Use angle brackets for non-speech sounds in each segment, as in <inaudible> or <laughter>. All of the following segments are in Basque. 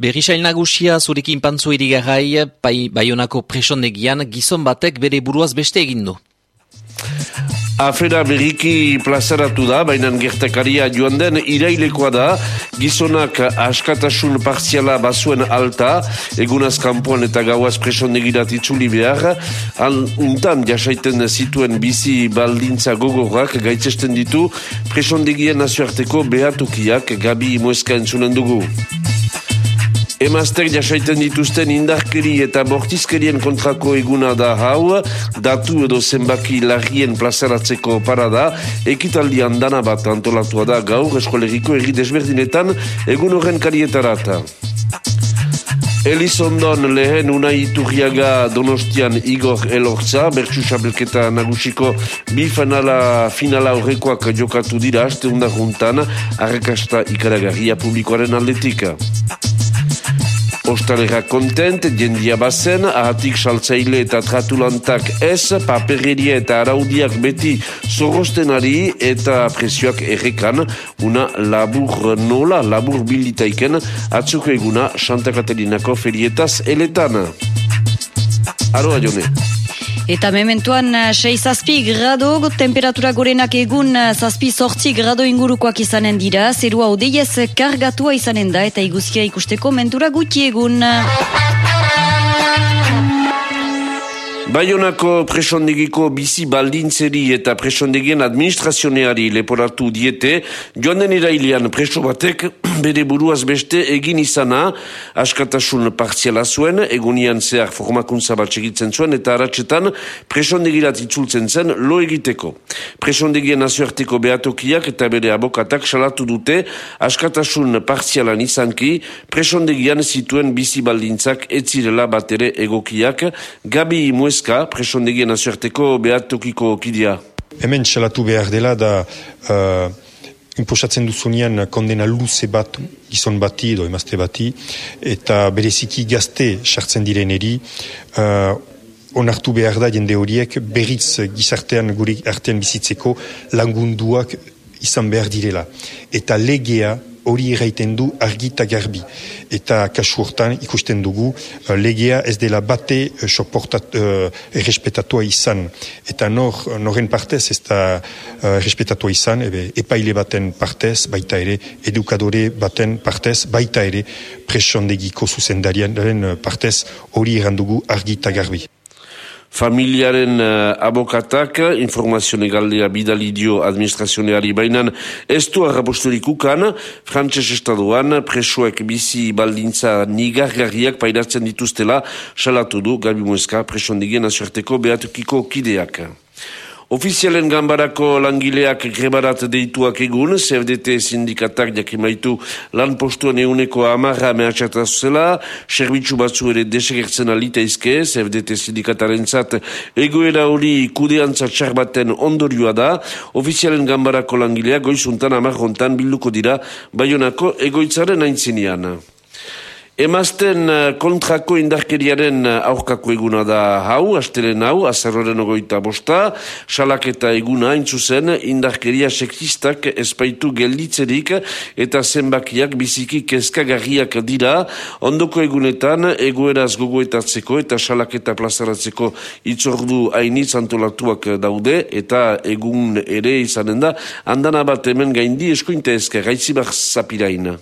Berrisail nagusia zurekin pantzu irigarai, bai, baionako presondegian gizon batek bere buruaz beste egin du. Afera berriki plazaratu da, baina gertakaria joan den irailekoa da, gizonak askatasun parziala bazuen alta, egunaz kanpoan eta gauaz presondegirat itzuli behar, untan jasaiten zituen bizi baldintza gogorak gaitzesten ditu presondegien nazioarteko behatukiak gabi moeska entzunen dugu. Emaztek jasaiten dituzten indarkeri eta bortizkerien kontrako eguna da hau, datu edo zenbaki larrien plazaratzeko parada, ekitaldian dana bat antolatua da gaur eskolegiko erri desberdinetan egun horren karietarata. Elizondon lehen unai iturriaga donostian Igor Elortza, bertsu xabelketa nagusiko bi finala, finala horrekoak jokatu dira, haste juntan, arrekasta ikaragarria publikoaren atletika. Ostalera kontent, jendia bazen, ahatik saltzaile eta tratulantak ez, papereria eta araudiak beti zorrostenari eta presioak errekan, una labur nola, labur bilitaiken, atzuko eguna Santa Katerinako ferietaz eletan. Aroa jone. Eta mementuan 6 eh, zazpi grado, temperatura gorenak egun eh, zazpi sortzi grado ingurukoak izanen dira, zerua odeiez kargatua izanen da, eta iguzkia ikusteko mentura guti egun. Baionako presondegiko bizi baldintzeri eta presondegien administrazioneari leporatu diete, joan den irailean preso batek <clears throat> bere buruaz beste egin izana askatasun partziala zuen, egunian zehar formakuntza bat segitzen zuen, eta haratsetan presondegirat itzultzen zen lo egiteko. Presondegien nazioarteko behatokiak eta bere abokatak salatu dute askatasun partzialan izanki presondegian zituen bizi baldintzak etzirela batere egokiak, gabi muez Eska, presondegien nazioarteko behatokiko kidea. Hemen txalatu behar dela da uh, imposatzen duzunean kondena luze bat gizon bati edo emazte bati eta bereziki gazte sartzen diren eri uh, onartu behar da jende horiek berriz gizartean gure artean bizitzeko langunduak izan behar direla. Eta legea hori erraiten du argita garbi. Eta kasu hortan ikusten dugu uh, legea ez dela bate uh, soportat, uh, errespetatua izan. Eta nor, noren partez ez da uh, errespetatua izan, ebe, epaile baten partez, baita ere, edukadore baten partez, baita ere, presondegiko zuzendarian partez hori errandugu argita garbi. Familiaren uh, abokatak informazio negaldea bidali dio administrazioneari bainan ez du arraposturik ukan, frantses estaduan presoek bizi baldintza nigargarriak pairatzen dituztela salatu du Gabi Mueska presondigien nazioarteko behatukiko kideak. Ofizialen gambarako langileak grebarat deituak egun, CFDT sindikatak jakimaitu lan postuen euneko amarra mehatxataz zela, serbitzu batzu ere desegertzen alita izke, CFDT sindikataren zat egoera hori kudeantza txarbaten ondorioa da, ofizialen gambarako langileak goizuntan amarrontan bilduko dira, baionako egoitzaren aintzinean. Emazten eh, kontrako indarkeriaren eh, aurkako eguna da hau, astelen hau, azerroren ogoita bosta, salaketa eguna intzuzen indarkeria seksistak espaitu gelditzerik eta zenbakiak biziki kezkagarriak dira, ondoko egunetan egoeraz gogoetatzeko eta salaketa plazaratzeko itzordu hainitz antolatuak daude eta egun ere izanen da, handan bat hemen gaindi eskointe ezker, gaitzibar zapiraina.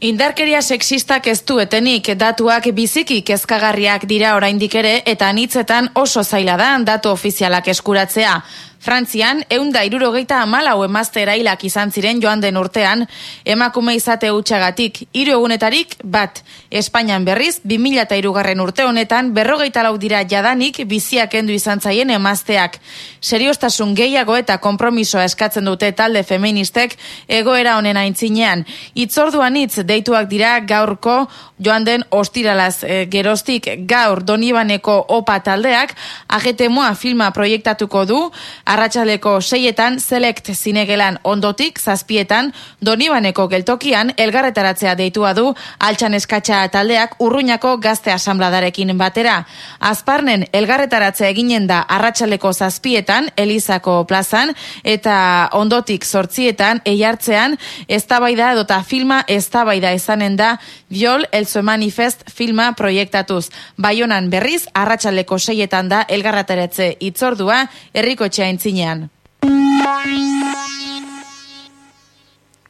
Indarkeria sexistak ez duetenik datuak biziki kezkagarriak dira oraindik ere eta anitzetan oso zaila da datu ofizialak eskuratzea. Frantzian, eunda irurogeita amalau emazte erailak izan ziren joan den urtean, emakume izate utxagatik, iru egunetarik, bat, Espainian berriz, 2000 eta irugarren urte honetan, berrogeita lau dira jadanik biziak endu izan zaien emazteak. Seriostasun gehiago eta kompromisoa eskatzen dute talde feministek egoera honen aintzinean. Itzorduan hitz deituak dira gaurko joan den ostiralaz e, gerostik gaur donibaneko opa taldeak, agetemoa filma proiektatuko du, Arratxaleko seietan select zinegelan ondotik zazpietan Donibaneko geltokian elgarretaratzea deitua du altxan eskatxa taldeak urruñako gazte asambladarekin batera. Azparnen elgarretaratzea eginen da arratsaleko zazpietan Elizako plazan eta ondotik sortzietan eiartzean eztabaida edota filma eztabaida esanen da Viol El Manifest filma proiektatuz. Baionan berriz arratsaleko seietan da elgarretaratze itzordua herriko txaintzinean.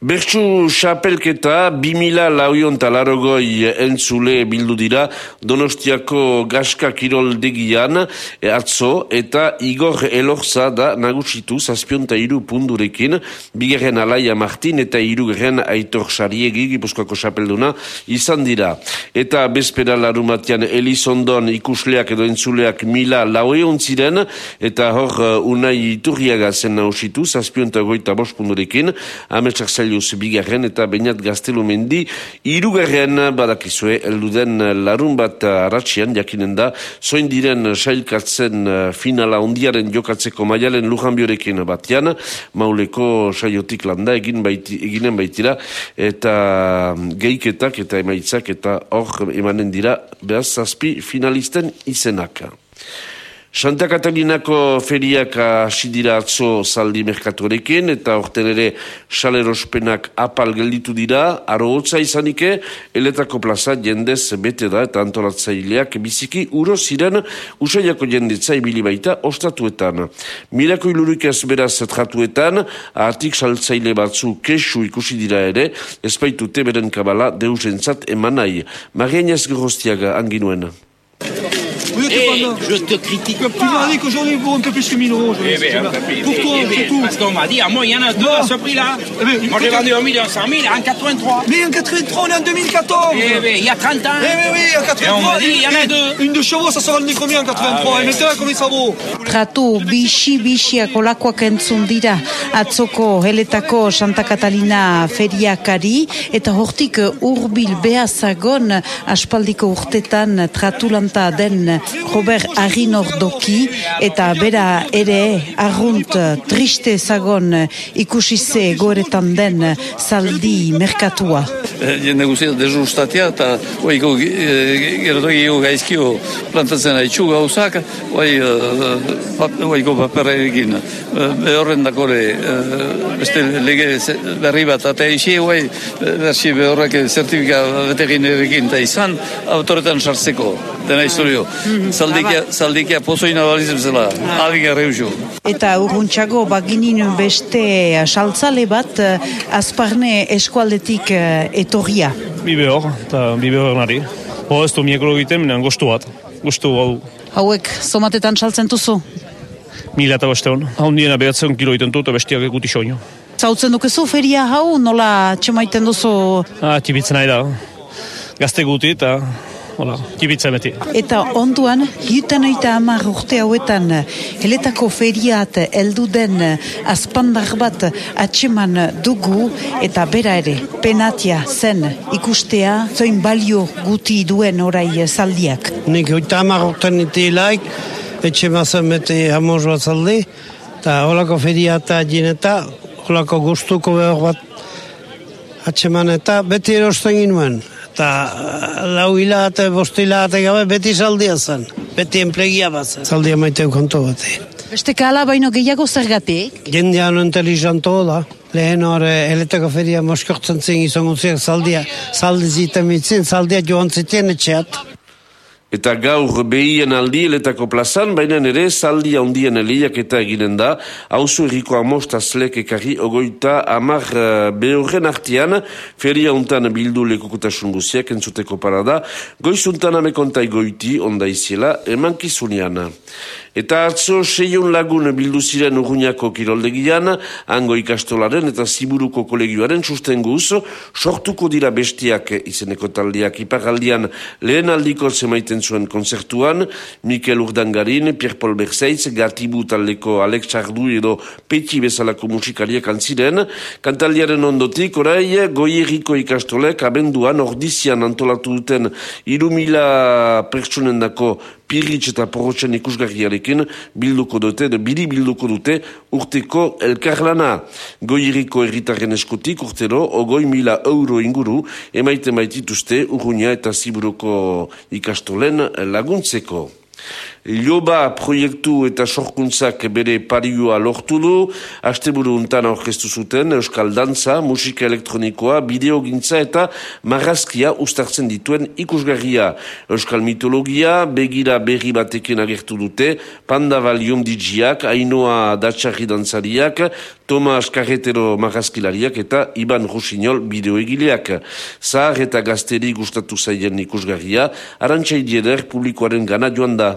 Bertsu xapelketa, 2000 lauion talarogoi entzule bildu dira Donostiako Gaska Kiroldegian e, atzo eta Igor Elorza da nagusitu zazpionta iru pundurekin bigarren Alaia Martin eta irugarren Aitor Sariegi Gipuzkoako xapelduna izan dira. Eta bespera larumatian Elizondon ikusleak edo entzuleak mila lauion ziren eta hor uh, unai iturriaga zen nagusitu zazpionta goita bost pundurekin ametsak Zailuz bigarren eta bainat gaztelu mendi irugarren badakizue elduden larun bat aratsian jakinen da zoin diren sailkatzen eh, finala ondiaren jokatzeko maialen lujanbiorekin batian mauleko saiotik landa egin baiti, eginen baitira eta geiketak eta emaitzak eta hor emanen dira behaz zazpi finalisten izenaka. Santa Katalinako feriak hasi dira atzo zaldi merkatuarekin eta orten ere salerospenak apal gelditu dira, aro hotza izanike, eletako plaza jendez bete da eta antolatzaileak biziki uro ziren usaiako jendetza ibili baita ostatuetan. Mirako ilurik ez beraz tratuetan, ahatik saltzaile batzu kesu ikusi dira ere, ezpaitute beren kabala deusentzat emanai. Marien ez geroztiaga anginuen. Et je te critique pas. Tu m'as dit qu'aujourd'hui il vaut un peu plus que 1000 euros. Eh bien, un peu plus. Pour toi, eh surtout. Parce qu'on m'a dit, à moi, il y en a deux à ce prix-là. Eh bien, moi, j'ai vendu un million 100 000 en 83. Mais en 83, on est en 2014. Eh bien, il y a 30 ans. Eh bien, oui, en 83. Et on m'a dit, il y en a deux. Une de chevaux, ça sera le combien en 83 ah, Et maintenant, combien ça vaut Tratu, bixi, bixiak olakoak entzun dira, atzoko heletako Santa Catalina feriakari, eta hortik urbil behazagon aspaldiko urtetan tratulanta den Robert Arinordoki eta bera ere arrunt triste zagon ikusize goretan den zaldi merkatua. Eh, jende guztia dezustatia eta oiko gerotoki ego gaizkio plantatzen haitxu gauzak oiko paperra egin behorren dakore beste lege berri bat eta isi oai bersi behorrak zertifika betegin erekin eta izan autoretan sartzeko. Dena historio zaldikia, zaldikia pozoina balizem zela, alik erreuzu. Eta urruntxago baginin beste saltzale bat azparne eskualdetik etorria. Bibe hor, eta bibe hor nari. Ho ez du miekolo egiten, gostu bat. Gostu hau. Hauek, somatetan saltzen duzu? Mila eta beste hon. Hau niena behatzen kilo egiten dut, bestiak ekuti soño. Zautzen dukezu feria hau, nola txemaiten duzu? Ah, tibitzen nahi da. Gazte guti eta hola, kibitza beti. Eta onduan, hiutan oita amar urte hauetan, heletako feriat eldu den azpandar bat atseman dugu, eta bera ere, penatia zen ikustea, zoin balio guti duen orai zaldiak. Nik oita amar urte niti laik, etxe mazan bete hamor bat zaldi, eta holako feriata jineta, holako gustuko behar bat atseman eta beti erosten ginuen eta lau hila eta bostila eta gabe beti saldia zen, beti enplegia bat zen. Saldia maiteu konto bat. Beste kala baino gehiago zergatik? Jendean inteligentu da. Lehen hori eleteko feria moskortzen zin izan guztiak saldia, saldi zita mitzin, saldia joan zitien etxeat. Eta gaur behien aldi eletako plazan, baina ere zaldi handien eliak eta eginen da, hauzu erriko amostazlek ekarri ogoita amar uh, behorren artian, feria untan bildu lekukutasun guziak entzuteko parada, goizuntan amekontai goiti, onda iziela, eman kizuniana. Eta atzo seion lagun bildu ziren urruñako kiroldegian, ango ikastolaren eta ziburuko kolegioaren sustenguz, sortuko dira bestiak izeneko taldiak iparaldian lehen aldiko zemaiten zuen konzertuan, Mikel Urdangarin, Pierre Paul Berzeitz, Gatibu taldeko Alex Chardu edo Peti bezalako musikariak antziren, kantaldiaren ondotik, orai, goieriko ikastolek abenduan ordizian antolatu duten irumila pertsonen dako Piritz eta Porrotxen ikusgarriarekin bilduko dute, de biri bilduko dute urteko elkarlana. Goiriko erritarren eskutik urtero, ogoi mila euro inguru, emaite maitituzte urrunia eta ziburuko ikastolen laguntzeko. Loba proiektu eta sorkuntzak bere parioa lortu du, asteburu untan aurkeztu zuten Euskal Dantza, musika elektronikoa, bideogintza eta marrazkia ustartzen dituen ikusgarria. Euskal mitologia, begira berri batekin agertu dute, Panda Valium Digiak, Ainoa Datsarri Dantzariak, Tomas Carretero marrazkilariak eta Iban Rusinol bideoegileak. Zahar eta gazteri gustatu zaien ikusgarria, arantxai dieder publikoaren gana joan da.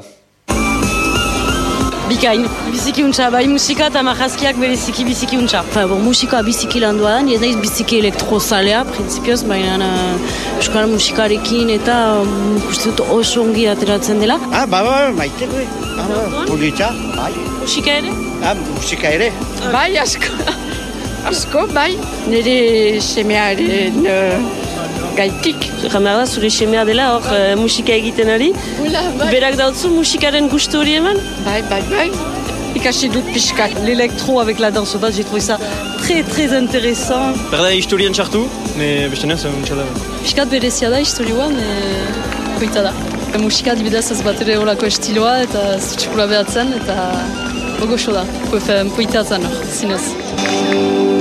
Bikain, biziki untsa, bai musika eta marrazkiak bereziki biziki untsa. Fa, bon, musika biziki lan duan, ez naiz biziki elektrozalea, prinsipioz, baina uh, euskal musikarekin eta um, uste dut oso ongi ateratzen dela. Ah, ba, ba, maite, bai. Ah, ba, polita, bai. Musika ere? Ah, musika ere. Bai, asko. <laughs> asko, bai. Nire semearen uh, gaitik. Jamar da, zure semea dela hor uh, musika egiten ari. Ula, bai. Berak dautzu musikaren gustu hori eman? Bai, bai, bai. Ikasi dut pixkat. L'électro avec la danse basse, j'ai trouvé ça très très intéressant. Berda historien txartu, ne beste nez, untsa da. Piskat berezia da historioan, poita da. Musika dibidez ez bat ere horako estiloa eta zutsikula behatzen eta ogoxo da. Poita zen hor, zinez.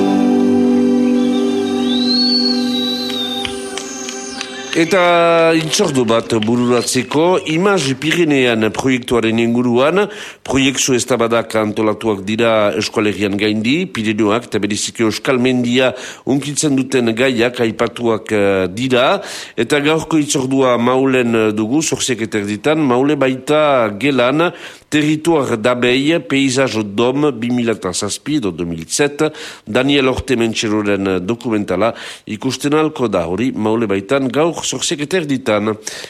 Eta intzordu bat bururatzeko, imaz Pirinean proiektuaren inguruan, proiektu ez tabadak antolatuak dira eskualerian gaindi, Pirineoak eta beriziki euskal mendia unkitzen duten gaiak aipatuak uh, dira, eta gaurko intzordua maulen dugu, zorziak ditan, maule baita gelan, territoire dabei, peizaz dom, 2006, do 2007, Daniel Orte Mentxeroren dokumentala, ikusten alko da hori, maule baitan gaur zorziak ditan.